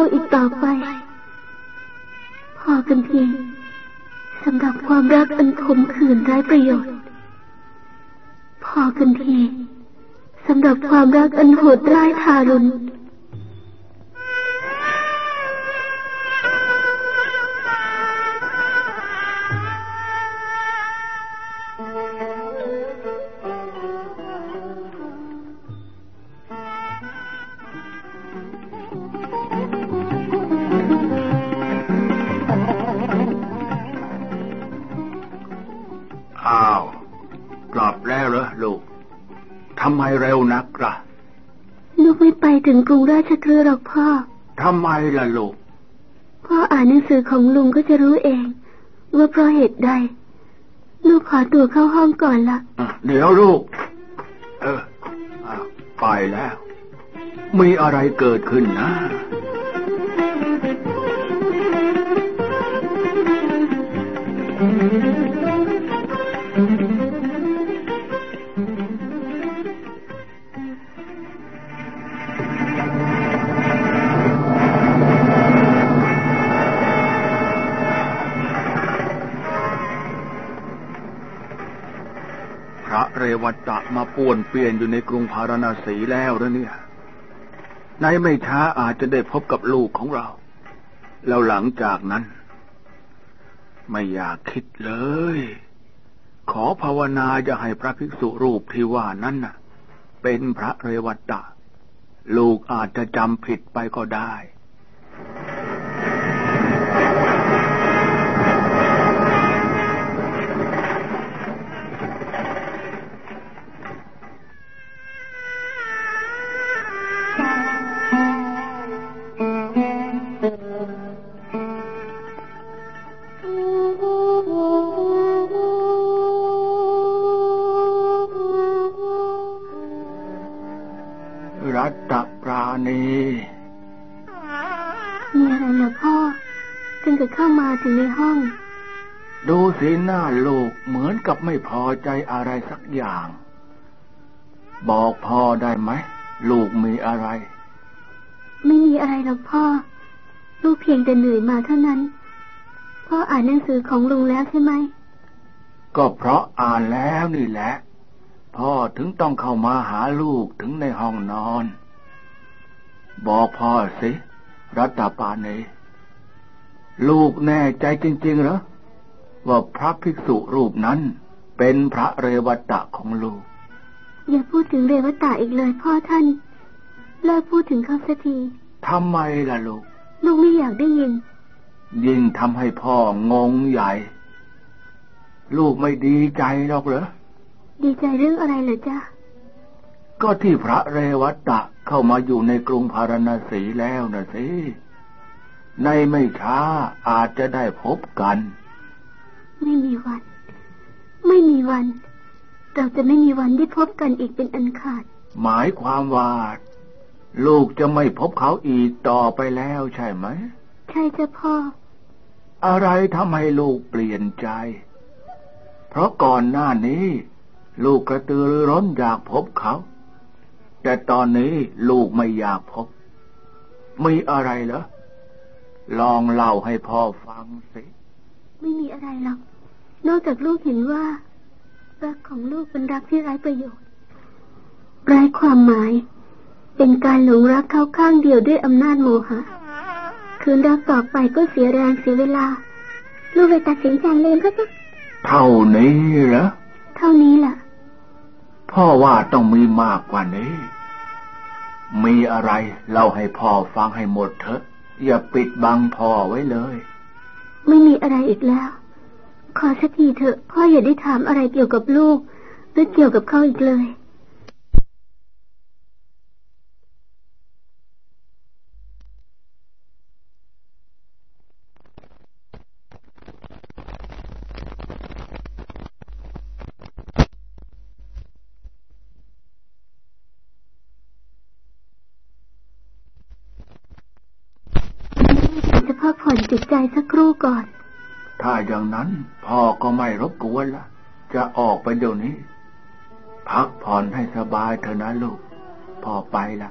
เขาอีกต่อไป พอกันทีสำหรับความรักอันขมขื่นไร้ประโยชน์ พอกันทีสำหรับความรักอันโหดร้ายทารุณ ถึงกรุงราชคฤห์หรอกพ่อทำไมล่ะลูก พ่ออ่านหนังสือของลุงก็จะรู้เอง ว่าเพราะเหตุใด ลูกขอตัวเข้าห้องก่อนละเดี๋ยวลูก เออ ไปแล้ว มีอะไรเกิดขึ้นนะ มาป่วนเปลี่ยนอยู่ในกรุงพาราณสีแล้วนะเนี่ยในไม่ช้าอาจจะได้พบกับลูกของเรา แล้วหลังจากนั้น ไม่อยากคิดเลย ขอภาวนาจะให้พระภิกษุรูปที่ว่านั้นน่ะ เป็นพระเรวัตตะ ลูกอาจจะจำผิดไปก็ได้ ไม่พอใจอะไรสักอย่าง บอกพ่อได้ไหม ลูกมีอะไร ไม่มีอะไรหรอกพ่อ ลูกเพียงแต่เหนื่อยมาเท่านั้น พ่ออ่านหนังสือของลุงแล้วใช่ไหม ก็เพราะอ่านแล้วนี่แหละ พ่อถึงต้องเข้ามาหาลูกถึงในห้องนอน บอกพ่อสิ รัตปานีลูกแน่ใจจริงๆเหรอว่าพระภิกษุรูปนั้น เป็นพระเรวตะของลูก อย่าพูดถึงเรวตะอีกเลยพ่อท่าน เลิกพูดถึงเขาสักทีทำไมล่ะลูก ลูกไม่อยากได้ยิน ยิ่งทำให้พ่องงใหญ่ ลูกไม่ดีใจหรอกเหรอ ดีใจเรื่องอะไรเหรอจ๊ะ ก็ที่พระเรวตะเข้ามาอยู่ในกรุงพาราณสีแล้วนะสิ ในไม่ช้าอาจจะได้พบกัน ไม่มีวัน ไม่มีวัน เราจะไม่มีวันได้พบกันอีกเป็นอันขาด หมายความว่าลูกจะไม่พบเขาอีกต่อไปแล้วใช่ไหม ใช่จ้ะพ่อ อะไรทำให้ลูกเปลี่ยนใจ เพราะก่อนหน้านี้ ลูกกระตือรือร้นอยากพบเขา แต่ตอนนี้ลูกไม่อยากพบ มีอะไรเหรอ ลองเล่าให้พ่อฟังสิ ไม่มีอะไรหรอก นอกจากลูกเห็นว่า รักของลูกเป็นรักที่ไร้ประโยชน์ไร้ความหมาย เป็นการหลงรักเขาข้างเดียวด้วยอำนาจโมหะ คืนรักต่อไปก็เสียแรงเสียเวลา ลูกเลยตัดสินใจเลยก็จะเท่านี้เหรอเท่านี้แหละพ่อว่าต้องมีมากกว่านี้ มีอะไรเล่าให้พ่อฟังให้หมดเถอะ อย่าปิดบังพ่อไว้เลย ไม่มีอะไรอีกแล้ว ขอสักทีเถอะพ่ออย่าได้ถามอะไรเกี่ยวกับลูก หรือเกี่ยวกับเขาอีกเลยจะพักผ่อนจิตใจสักครู่ก่อนถ้า อย่างนั้น พ่อก็ไม่รบกวนละจะออกไปเดี๋ยวนี้ พักผ่อนให้สบายเถอะนะลูก พ่อไปละ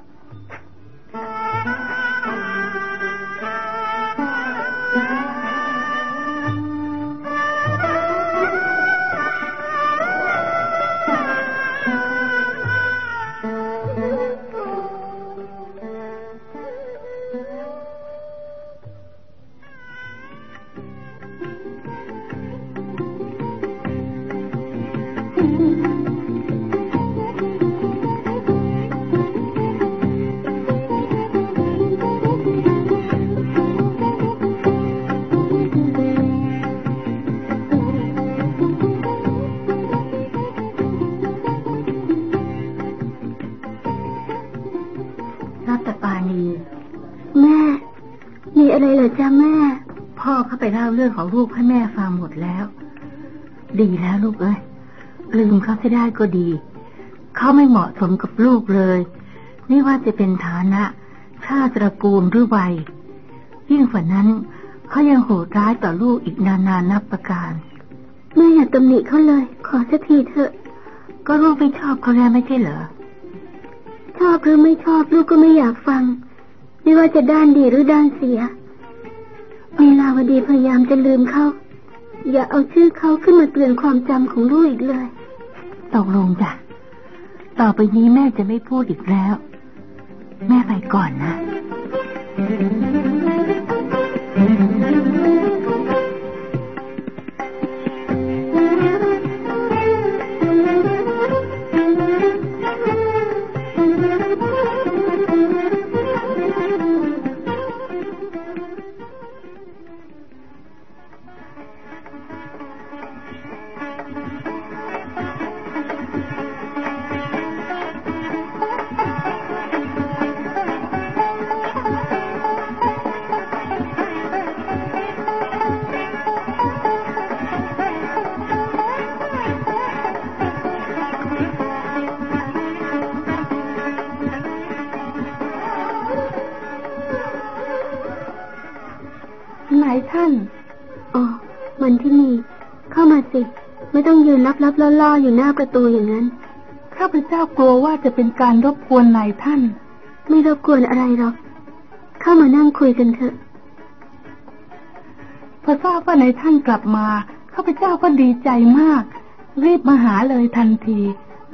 เขาไปเล่าเรื่องของลูกให้แม่ฟังหมดแล้ว ดีแล้วลูกเอ้ยลืมเขาจะได้ก็ดี เขาไม่เหมาะสมกับลูกเลย ไม่ว่าจะเป็นฐานะ ชาติตระกูลหรือวัย ยิ่งกว่านั้นเขายังโหดร้ายต่อลูกอีกนานๆนับประการแม่อย่าตำหนิเขาเลย ขอสักทีเถอะ ก็ลูกไม่ชอบเขาแล้วไม่ใช่เหรอ ชอบหรือไม่ชอบลูกก็ไม่อยากฟัง ไม่ว่าจะด้านดีหรือด้านเสีย มีลาวดีพยายามจะลืมเขา อย่าเอาชื่อเขาขึ้นมาเตือนความจำของลูกอีกเลยตกลงจ้ะ ต่อไปนี้แม่จะไม่พูดอีกแล้ว แม่ไปก่อนนะ ไม่ต้องยืนรับรับๆล่อๆอยู่หน้าประตูอย่างนั้น ข้าพเจ้ากลัวว่าจะเป็นการรบกวนนายท่าน ไม่รบกวนอะไรหรอก เข้ามานั่งคุยกันเถอะ พอทราบว่านายท่านกลับมา ข้าพเจ้าก็ดีใจมาก รีบมาหาเลยทันที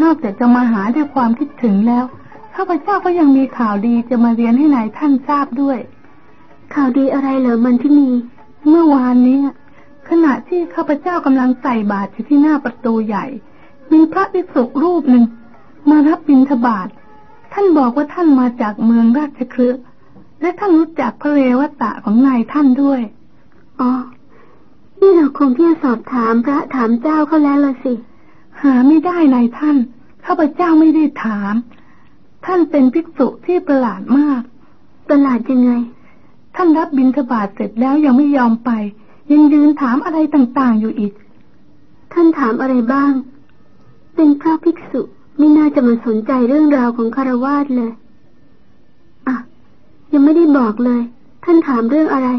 นอกจากจะมาหาด้วยความคิดถึงแล้ว ข้าพเจ้าก็ยังมีข่าวดีจะมาเรียนให้นายท่านทราบด้วย ข่าวดีอะไรเหรอมันที่นี่เมื่อวานเนี้ย ขณะที่ข้าพเจ้ากำลังใส่บาตรอยู่ที่หน้าประตูใหญ่ มีพระภิกษุรูปหนึ่งมารับบิณฑบาต ท่านบอกว่าท่านมาจากเมืองราชคฤห์และท่านรู้จักพระเรวตะของนายท่านด้วย อ๋อ นี่เราคงที่จะสอบถามพระถามเจ้าเขาแล้วละสิ หาไม่ได้นายท่าน ข้าพเจ้าไม่ได้ถาม ท่านเป็นภิกษุที่ประหลาดมาก ประหลาดยังไง ท่านรับบิณฑบาตเสร็จแล้วยังไม่ยอมไป ยังยืนถามอะไรต่างๆอยู่อีก ท่านถามอะไรบ้าง เป็นพระภิกษุไม่น่าจะมาสนใจเรื่องราวของคารวาสเลย อะ ยังไม่ได้บอกเลย ท่านถามเรื่องอะไร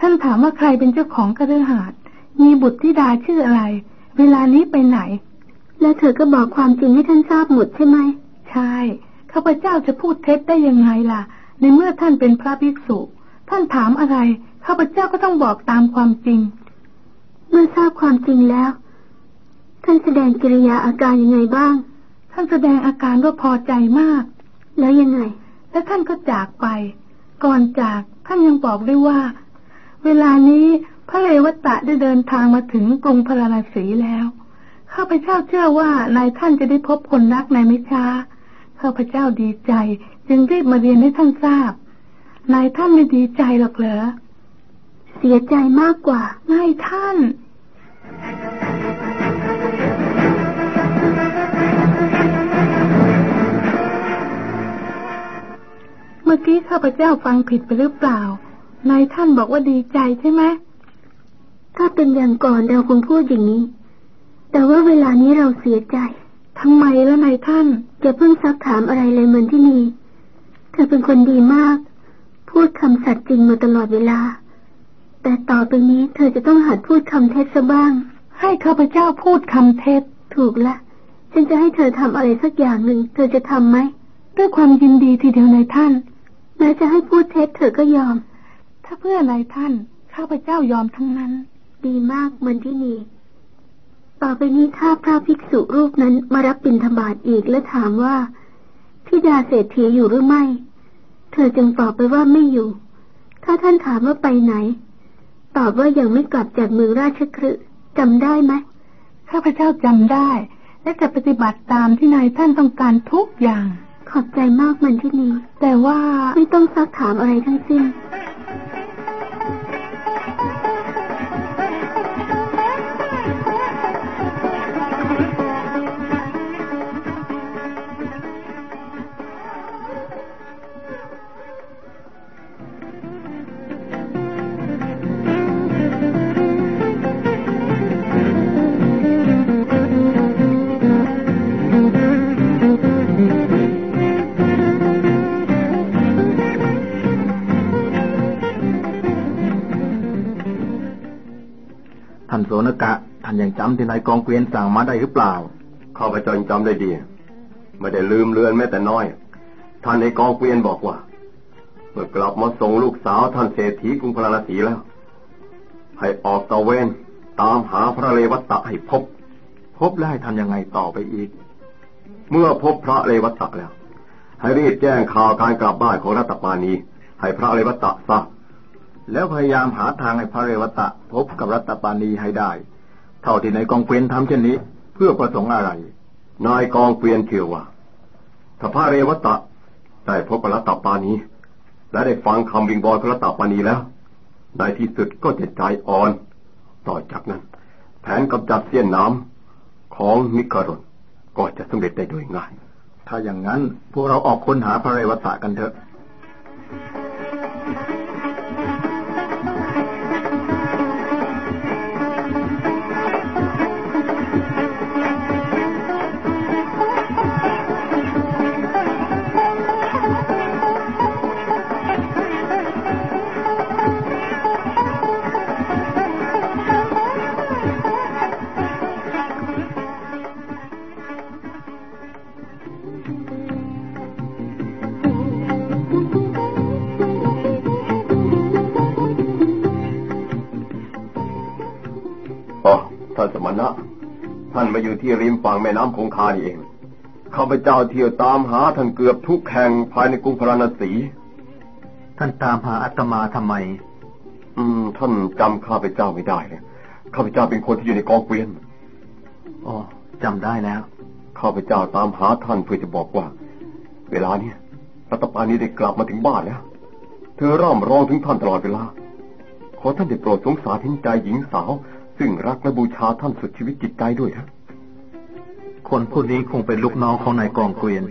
ท่านถามว่าใครเป็นเจ้าของกระหาดมีบุตรธิดาชื่ออะไร เวลานี้ไปไหน แล้วเธอก็บอกความจริงให้ท่านทราบหมดใช่ไหม ใช่ ข้าพเจ้าจะพูดเท็จได้ยังไงล่ะ ในเมื่อท่านเป็นพระภิกษุ ท่านถามอะไร ข้าพเจ้าก็ต้องบอกตามความจริง เมื่อทราบความจริงแล้ว ท่านแสดงกิริยาอาการยังไงบ้าง ท่านแสดงอาการว่าพอใจมาก แล้วยังไง และท่านก็จากไป ก่อนจากท่านยังบอกด้วยว่า เวลานี้พระเลวตะได้เดินทางมาถึงกรุงพาราณสีแล้วข้าพเจ้าเชื่อว่านายท่านจะได้พบคนรักในไม่ช้าข้าพเจ้าดีใจ จึงรีบมาเรียนให้ท่านทราบ นายท่านไม่ดีใจหรอกเหรอ เสียใจมากกว่านายท่านเมื่อกี้ข้าพเจ้าฟังผิดไปหรือเปล่า นายท่านบอกว่าดีใจใช่ไหม ถ้าเป็นอย่างก่อนเราคงพูดอย่างนี้ แต่ว่าเวลานี้เราเสียใจ ทำไมแล่ะนายท่านอย่าเพิ่งซักถามอะไรเลยเหมือนที่นี่ เธอเป็นคนดีมาก พูดคำสัตย์จริงมาตลอดเวลา แต่ต่อไปนี้เธอจะต้องหัดพูดคำเท็จซะบ้าง ให้ข้าพเจ้าพูดคำเท็จ ถูกละ ฉันจะให้เธอทำอะไรสักอย่างหนึ่ง เธอจะทำไหม ด้วยความยินดีทีเดียวนายท่าน แม้จะให้พูดเท็จเธอก็ยอม ถ้าเพื่อนายท่าน ข้าพเจ้ายอมทั้งนั้น ดีมากเหมือนที่นี่ ต่อไปนี้ถ้าพระภิกษุรูปนั้นมารับบิณฑบาตอีกและถามว่าทิดาเศรษฐีอยู่หรือไม่ เธอจึงตอบไปว่าไม่อยู่ ถ้าท่านถามว่าไปไหน ตอบว่ายังไม่กลับจากเมืองราชคฤห์จำได้ไหมข้าพเจ้าจำได้ และจะปฏิบัติตามที่นายท่านต้องการทุกอย่าง ขอบใจมากมันที่นี่แต่ว่าไม่ต้องซักถามอะไรทั้งสิ้น ยังจำที่นายกองเกวียนสั่งมาได้หรือเปล่าข้าพเจ้ายังจำได้ดี ไม่ได้ลืมเลือนแม้แต่น้อย ท่านในกองเกวียนบอกว่า เมื่อกลับมาส่งลูกสาวท่านเศรษฐีกรุงพาราณสีแล้ว ให้ออกตะเวนตามหาพระเลวัตตะให้พบ พบแล้วให้ทำยังไงต่อไปอีก เมื่อพบพระเลวัตตะแล้ว ให้รีบแจ้งข่าวการกลับบ้านของรัตปานีให้พระเลวัตตะทราบแล้วพยายามหาทางให้พระเรวตะพบกับรัตปานีให้ได้ เท่าที่นายกองเกวียนทำเช่นนี้ เพื่อประสงค์อะไร นายกองเกวียนเชื่อว่าถ้าพระเรวัตตะได้พบกับรัตปานีและได้ฟังคำวิงบอลของรัตปานีแล้ว ในที่สุดก็จะใจอ่อน ต่อจากนั้น แผนกำจัดเสี้ยนน้ำของมิคารนก็จะสำเร็จได้โดยง่าย ถ้าอย่างนั้นพวกเราออกค้นหาพระเรวัตะกันเถอะ ฝั่งแม่น้ำคงคานี่เอง ข้าพเจ้าเที่ยวตามหาท่านเกือบทุกแห่งภายในกรุงพาราณสี ท่านตามหาอาตมาทำไม อืม ท่านจำข้าพเจ้าไม่ได้เลยข้าพเจ้าเป็นคนที่อยู่ในกองเกวียนอ๋อจำได้แล้ว ข้าพเจ้าตามหาท่านเพื่อจะบอกว่า เวลาเนี้ยรัตปานีได้กลับมาถึงบ้านแล้ว เธอร่ำร้องถึงท่านตลอดเวลา ขอท่านได้โปรดสงสารเห็นใจหญิงสาว ซึ่งรักและบูชาท่านสุดชีวิตจิตใจด้วยนะ คนผู้นี้คงเป็นลูกน้องของนายกองเกวียน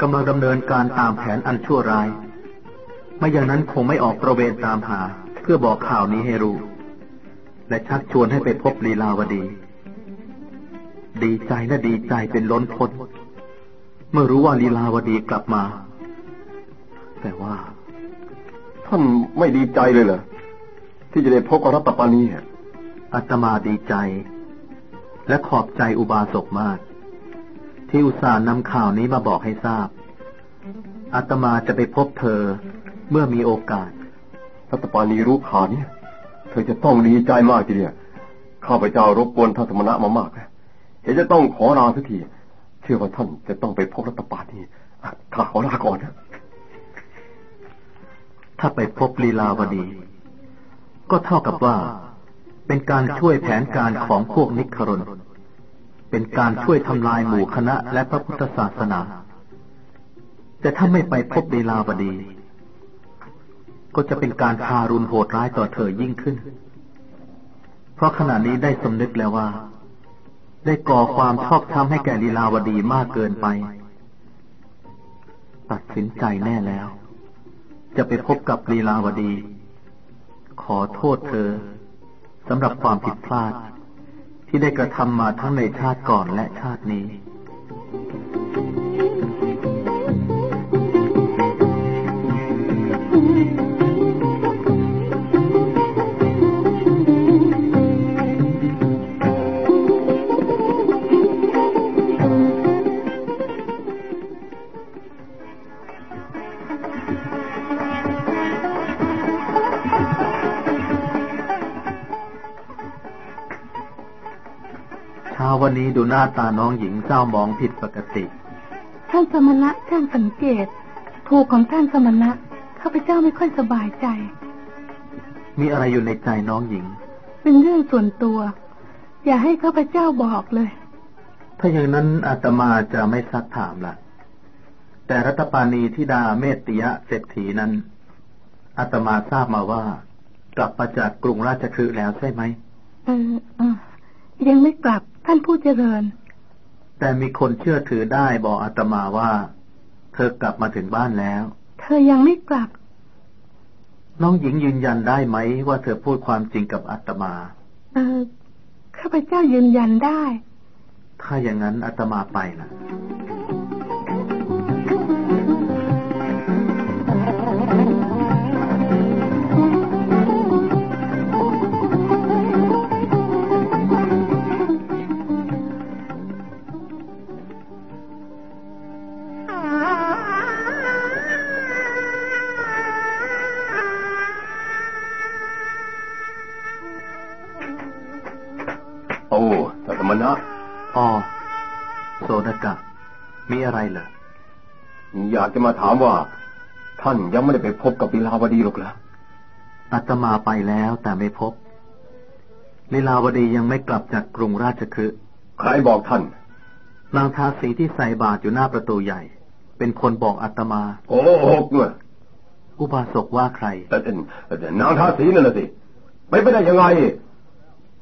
กำลังดำเนินการตามแผนอันชั่วร้าย ไม่อย่างนั้นคงไม่ออกตระเวนตามหา เพื่อบอกข่าวนี้ให้รู้ และชักชวนให้ไปพบลีลาวดี ดีใจและดีใจเป็นล้นพ้นเมื่อรู้ว่าลีลาวดีกลับมา แต่ว่า ท่านไม่ดีใจเลยเหรอที่จะได้พบกับรัตปานีอะอาตมาดีใจ และขอบใจอุบาสกมาก ที่อุตส่าห์นำข่าวนี้มาบอกให้ทราบอาตมาจะไปพบเธอเมื่อมีโอกาสรัตปานีรู้ข่าวเนี่ยเธอจะต้องดีใจมากทีเดียวข้าพเจ้ารบกวนท่านสมณะมามากแล้วเห็นจะต้องขอลาสักทีเชื่อว่าท่านจะต้องไปพบรัตปานีอะข้าขอลาก่อนนะถ้าไปพบลีลาวดี ก็เท่ากับว่า เป็นการช่วยแผนการของพวกนิครน เป็นการช่วยทำลายหมู่คณะและพระพุทธศาสนา แต่ถ้าไม่ไปพบลีลาวดี ก็จะเป็นการทารุณโหดร้ายต่อเธอยิ่งขึ้น เพราะขณะนี้ได้สำนึกแล้วว่า ได้ก่อความชอบธรรมให้แก่ลีลาวดีมากเกินไป ตัดสินใจแน่แล้ว จะไปพบกับลีลาวดี ขอโทษเธอำหรับความผิดพลาด ที่ได้กระทำมาทั้งในชาติก่อนและชาตินี้ วันนี้ดูหน้าตาน้องหญิงเศร้ามองผิดปกติ ท่านสมณะช่างสังเกต ถูกของท่านสมณะข้าพเจ้าไม่ค่อยสบายใจ มีอะไรอยู่ในใจน้องหญิง เป็นเรื่องส่วนตัว อย่าให้ข้าพเจ้าบอกเลย ถ้าอย่างนั้นอาตมาจะไม่ซักถามละแต่รัตปานีทิดาเมตติยะเศรษฐีนั้นอาตมาทราบมาว่า กลับมาจากกรุงราชคฤห์แล้วใช่ไหม เออเออ ยังไม่กลับท่านผู้เจริญ แต่มีคนเชื่อถือได้บอกอาตมาว่า เธอกลับมาถึงบ้านแล้ว เธอยังไม่กลับ น้องหญิงยืนยันได้ไหมว่าเธอพูดความจริงกับอาตมา เออข้าพเจ้ายืนยันได้ ถ้าอย่างนั้นอาตมาไปนะ โซนากะ มีอะไรเหรออยากจะมาถามว่า ท่านยังไม่ได้ไปพบกับลีลาวดีหรอกเหรออาตมาไปแล้วแต่ไม่พบลีลาวดียังไม่กลับจากกรุงราชคฤห์ใครบอกท่านนางทาสีที่ใส่บาตรอยู่หน้าประตูใหญ่ เป็นคนบอกอาตมา โอ้หกเนี่ยอุบาสกว่าใครแต่แต่แต่นางทาสีนั่นน่ะสิไปไม่ได้ยังไง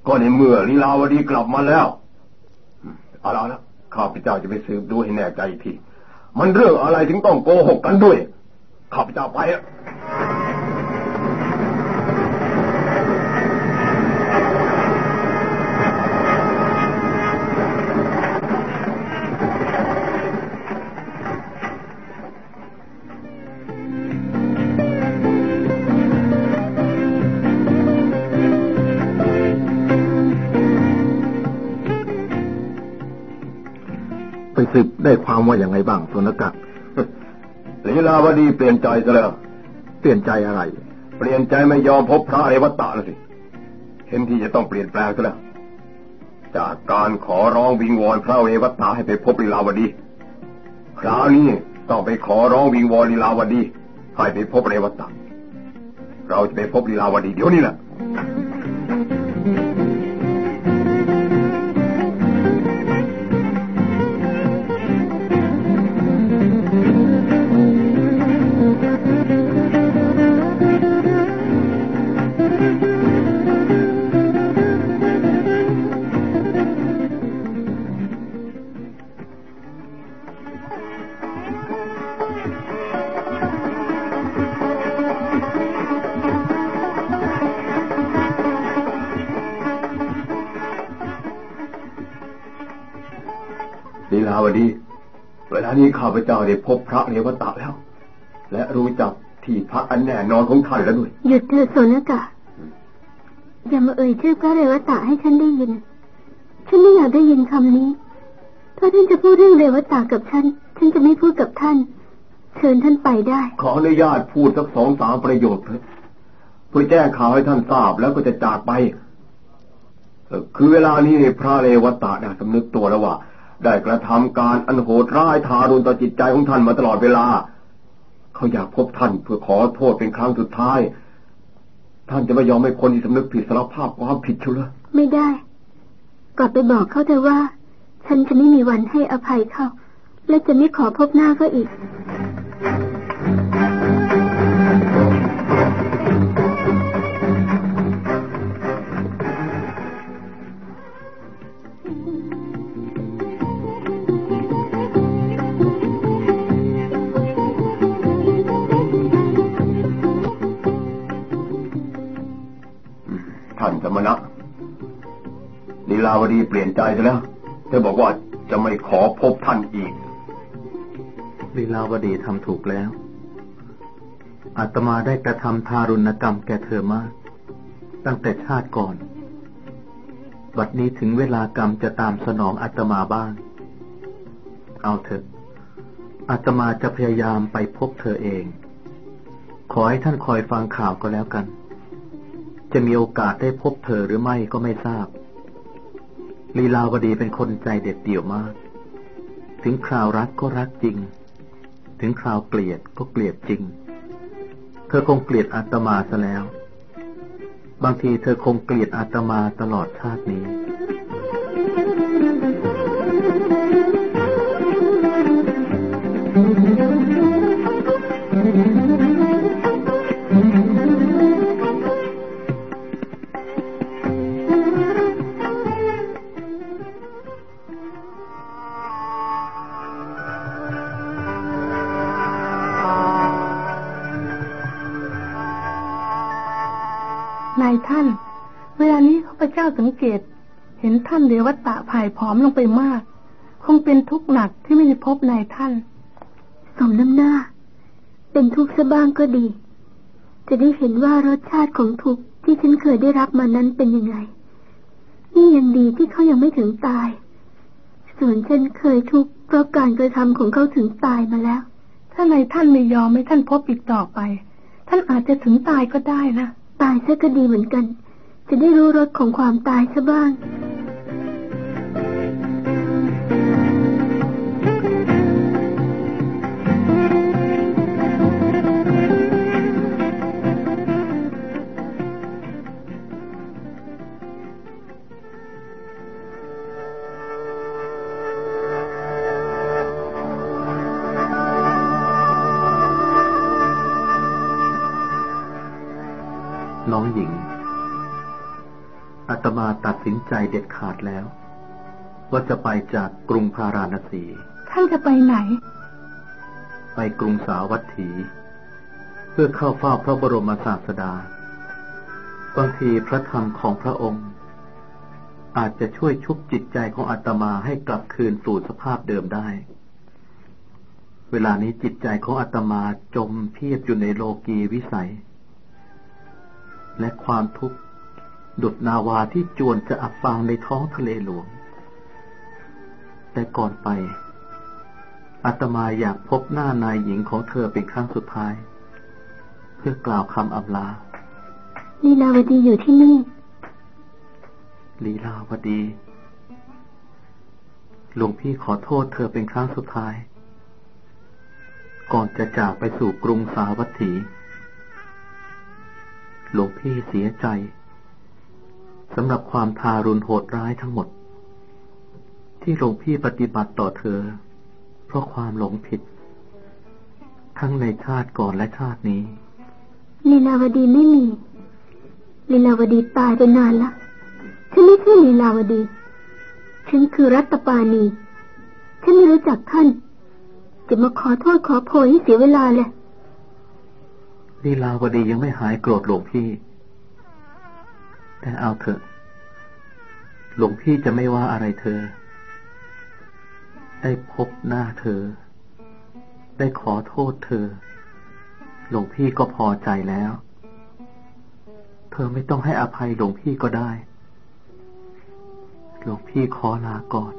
ก็ในเมื่อลีลาวดีกลับมาแล้วอืมเอาละเอาละ ข้าพเจ้าจะไปสืบดูให้แน่ใจที มันเรื่องอะไรถึงต้องโกหกกันด้วย ข้าพเจ้าไปอะ สืบได้ความว่าอย่างไงบ้างโสณกะลีลาวดีเปลี่ยนใจซะแล้ว เปลี่ยนใจอะไร เปลี่ยนใจไม่ยอมพบพระเรวัตตะแล้วสิ เห็นทีจะต้องเปลี่ยนแปลงซะแล้ว จากการขอร้องวิงวอนพระเรวัตตะให้ไปพบลีลาวดี คราวนี้ต้องไปขอร้องวิงวอนลีลาวดีให้ไปพบเรวัตตะ เราจะไปพบลีลาวดีเดี๋ยวนี้แหละ นี้ข้าพเจ้าได้พบพระเรวตะแล้ว และรู้จักที่พักอันแน่นอนของท่านแล้วด้วยหยุดเถอะโซนากะอย่ามาเอ่ยชื่อพระเรวตะให้ฉันได้ยิน ฉันไม่อยากได้ยินคำนี้ ถ้าท่านจะพูดเรื่องเรวตะกับฉัน ฉันจะไม่พูดกับท่าน เชิญท่านไปได้ ขออนุญาตพูดสักสองสามประโยคเถอะเพื่อแจ้งข่าวให้ท่านทราบแล้วก็จะจากไปเอ่อคือเวลานี้พระเรวตะได้สำนึกตัวแล้วว่า ได้กระทำการอันโหดร้ายทารุณต่อจิตใจของท่านมาตลอดเวลา เขาอยากพบท่านเพื่อขอโทษเป็นครั้งสุดท้าย ท่านจะไม่ยอมให้คนที่สำนึกผิดสารภาพความผิดเชียวหรอไม่ได้กลับไปบอกเขาเถอะว่า ฉันจะไม่มีวันให้อภัยเขาและจะไม่ขอพบหน้าเขาอีกาวดีเปลี่ยนใจแล้ว เธอบอกว่าจะไม่ขอพบท่านอีกลีลาวดีทำถูกแล้ว อาตมาได้กระทำทารุณกรรมแก่เธอมาก ตั้งแต่ชาติก่อน บัดนี้ถึงเวลากรรมจะตามสนองอาตมาบ้าง เอาเถอะ อาตมาจะพยายามไปพบเธอเอง ขอให้ท่านคอยฟังข่าวก็แล้วกัน จะมีโอกาสได้พบเธอหรือไม่ก็ไม่ทราบ ลีลาวดีเป็นคนใจเด็ดเดี่ยวมาก ถึงคราวรักก็รักจริง ถึงคราวเกลียดก็เกลียดจริง เธอคงเกลียดอาตมาซะแล้ว บางทีเธอคงเกลียดอาตมาตลอดชาตินี้ อมลงไปมาก คงเป็นทุกข์หนักที่ไม่ได้พบนายท่าน สมน้ำหน้า เป็นทุกข์ซะบ้างก็ดี จะได้เห็นว่ารสชาติของทุกข์ที่ฉันเคยได้รับมานั้นเป็นยังไง นี่ยังดีที่เขายังไม่ถึงตาย ส่วนฉันเคยทุกข์เพราะการกระทำของเขาถึงตายมาแล้ว ถ้านายท่านไม่ยอมให้ท่านพบอีกต่อไป ท่านอาจจะถึงตายก็ได้นะ ตายซะก็ดีเหมือนกัน จะได้รู้รสของความตายซะบ้าง มาตัดสินใจเด็ดขาดแล้ว ว่าจะไปจากกรุงพาราณสี ท่านจะไปไหน ไปกรุงสาวัตถี เพื่อเข้าเฝ้าพระบรมศาสดา บางทีพระธรรมของพระองค์ อาจจะช่วยชุบจิตใจของอาตมาให้กลับคืนสู่สภาพเดิมได้ เวลานี้จิตใจของอาตมาจมเพียบอยู่ในโลกีวิสัย และความทุกข์ ดุดนาวาที่จวนจะอับฟางในท้องทะเลหลวง แต่ก่อนไป อาตมาอยากพบหน้านายหญิงของเธอเป็นครั้งสุดท้าย เพื่อกล่าวคำอำลา ลีลาวดีอยู่ที่นี่ ลีลาวดี หลวงพี่ขอโทษเธอเป็นครั้งสุดท้าย ก่อนจะจากไปสู่กรุงสาวัตถี หลวงพี่เสียใจ สำหรับความทารุณโหดร้ายทั้งหมด ที่หลวงพี่ปฏิบัติต่อเธอ เพราะความหลงผิด ทั้งในชาติก่อนและชาตินี้ลีลาวดีไม่มีลีลาวดีตายไปนานละฉันไม่ใช่ลีลาวดีฉันคือรัตปานีฉันไม่รู้จักท่าน จะมาขอโทษขอโพยให้เสียเวลาเลยลีลาวดียังไม่หายโกรธหลวงพี่ แต่เอาเถอะ หลวงพี่จะไม่ว่าอะไรเธอ ได้พบหน้าเธอ ได้ขอโทษเธอ หลวงพี่ก็พอใจแล้ว เธอไม่ต้องให้อภัยหลวงพี่ก็ได้ หลวงพี่ขอลาก่อน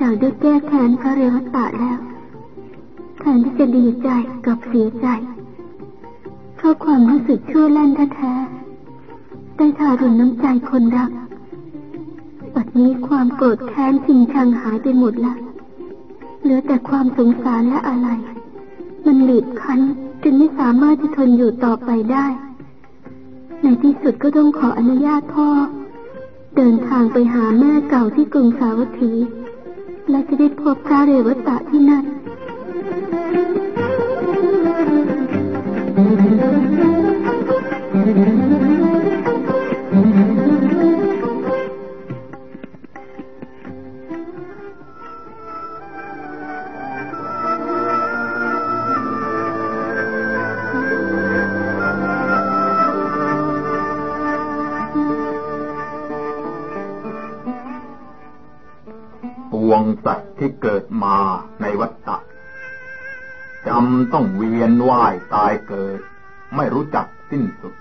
จากได้แก้แค้นพระเรวตะแล้วแทนที่จะดีใจกับเสียใจเพราะความรู้สึกชั่วแล่นแท้ๆได้ทารุณน้ำใจคนรักปัจนี้ความโกรธแค้นชิงชังหายไปหมดละเหลือแต่ความสงสารและอะไร มันบีบคั้นจนไม่สามารถจะทนอยู่ต่อไปได้ ในที่สุดก็ต้องขออนุญาตพ่อ เดินทางไปหาแม่เก่าที่กรุงสาวัตถี และจะได้พบพระเรวตะที่นั่น ป วงสัตว์ที่เกิดมาในวัฏฏะจำต้องเวียนว่ายตายเกิด ไม่รู้จักสิ้นสุด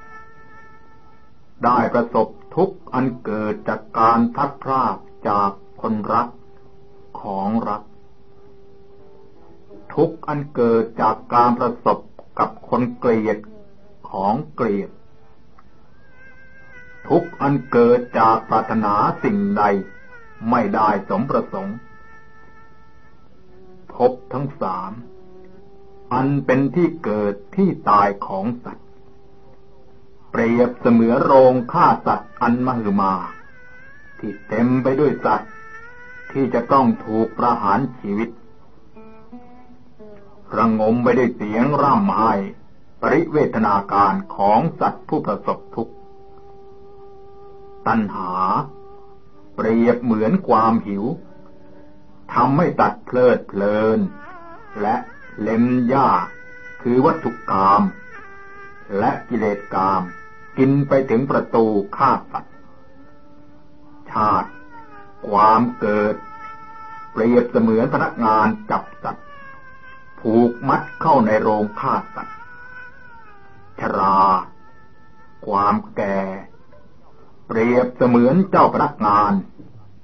ได้ประสบทุกข์อันเกิดจากการทัดพรากจากคนรักของรัก ทุกข์อันเกิดจากการประสบกับคนเกลียดของเกลียด ทุกข์อันเกิดจากปรารถนาสิ่งใด ไม่ได้สมประสงค์พบทั้งสามอันเป็นที่เกิดที่ตายของสัตว์ เปรียบเสมือนโรงฆ่าสัตว์อันมหึมา ที่เต็มไปด้วยสัตว์ ที่จะต้องถูกประหารชีวิต ระงมไปด้วยเสียงร่ำไห้ปริเวทนาการของสัตว์ผู้ประสบทุกข์ ตัณหา เปรียบเหมือนความหิวทำให้ตัดเพลิดเพลิน และเล็มยาคือวัตถุกรรมและกิเลสกรรมกินไปถึงประตูฆ่าสัตว์ชาติ ความเกิด เปรียบเสมือนพนักงานจับสัตว์ ผูกมัดเข้าในโรงฆ่าสัตว์ชรา ความแก่ เปรียบเสมือนเจ้าพนักงาน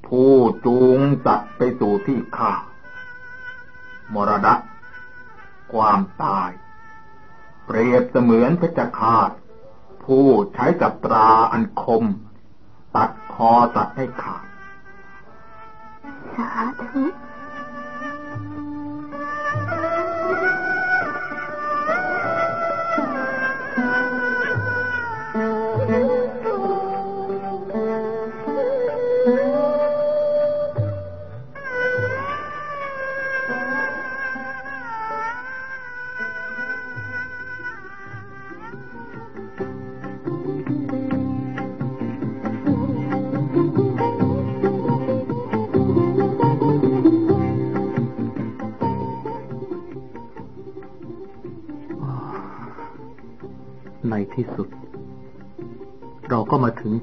ผู้จูงสัตว์ไปสู่ที่ฆ่ามรณะ ความตาย เปรียบเสมือนเพชฌฆาต ผู้ใช้จับตราอันคม ตัดคอตัดให้ขาดสาธุ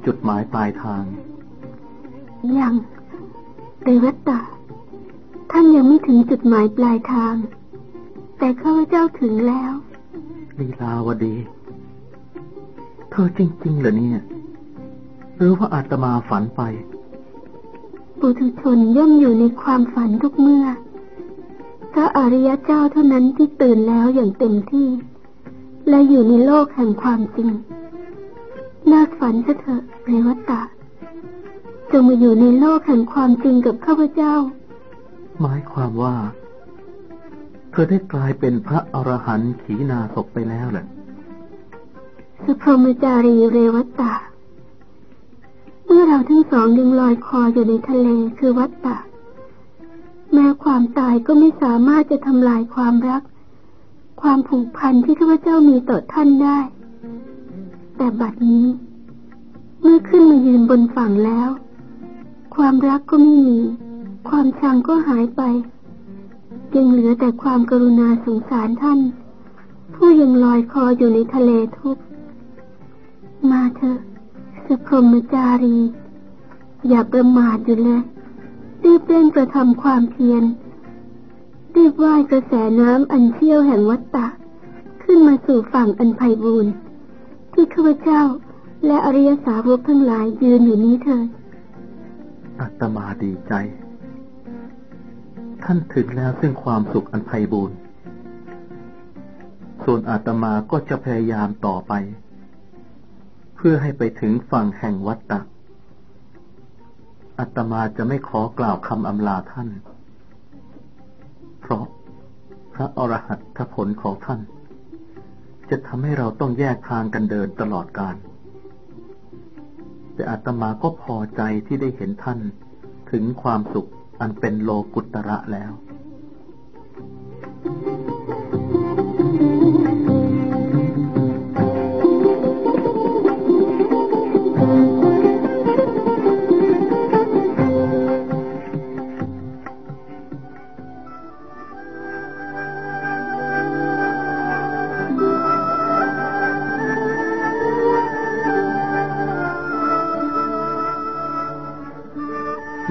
จุดหมายปลายทาง ยังเรวัตตา ท่านยังไม่ถึงจุดหมายปลายทาง แต่ข้าพเจ้าถึงแล้วลีลาวดี เธอจริงๆเหรอเนี่ย หรือว่าอาตมาฝันไป ปุถุชนย่อมอยู่ในความฝันทุกเมื่อพระอริยเจ้าเท่านั้นที่ตื่นแล้วอย่างเต็มที่ และอยู่ในโลกแห่งความจริง น่าฝันซะเถอะเรวัตตาจงมาอยู่ในโลกแห่งความจริงกับข้าพเจ้า หมายความว่า เธอได้กลายเป็นพระอรหันต์ขีณาศพไปแล้วแหละสุพรหมจารีเรวัตตาเมื่อเราทั้งสองยังลอยคออยู่ในทะเลคือวัตตะแม้ความตายก็ไม่สามารถจะทำลายความรัก ความผูกพันที่ข้าพเจ้ามีต่อท่านได้ แต่บัดนี้ เมื่อขึ้นมายืนบนฝั่งแล้ว ความรักก็ไม่มี ความชังก็หายไปยังเหลือแต่ความกรุณาสงสารท่าน ผู้ยังลอยคออยู่ในทะเลทุกข์มาเถอะสุพรหมจารี อย่าประมาทอยู่เลยรีบเร่งกระทำความเพียรรีบว่ายกระแสน้ำอันเชี่ยวแห่งวัตตะ ขึ้นมาสู่ฝั่งอันไพบูรณ์ ที่ข้าพเจ้า และอริยสาวกทั้งหลายยืนอยู่นี้เถิดอาตมาดีใจ ท่านถึงแล้วซึ่งความสุขอันไพบูรณ์ส่วนอาตมาก็จะพยายามต่อไป เพื่อให้ไปถึงฝั่งแห่งวัตตะอาตมาจะไม่ขอกล่าวคำอำลาท่าน เพราะพระอรหัตถผลของท่าน จะทำให้เราต้องแยกทางกันเดินตลอดกาลแต่อาตมาก็พอใจที่ได้เห็นท่านถึงความสุขอันเป็นโลกุตระแล้ว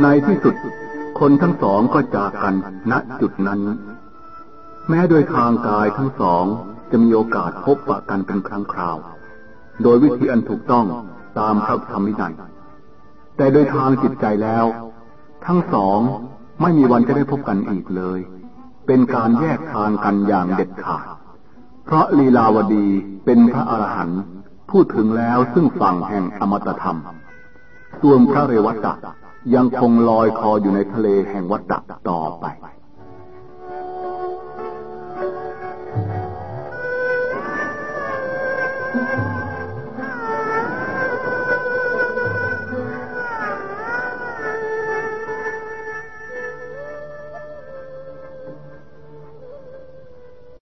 ในที่สุด คนทั้งสองก็จากกันณจุดนั้น แม้โดยทางกายทั้งสองจะมีโอกาสพบปะกันเป็นครั้งคราว โดยวิธีอันถูกต้องตามพระธรรมวินัย แต่โดยทางจิตใจแล้ว ทั้งสองไม่มีวันจะได้พบกันอีกเลย เป็นการแยกทางกันอย่างเด็ดขาด เพราะลีลาวดีเป็นพระอรหันต์พูดถึงแล้วซึ่งฝั่งแห่งอมตะธรรม ส่วนพระเรวัตตะ ยังคงลอยคออยู่ในทะเลแห่งวัฏฏะต่อไป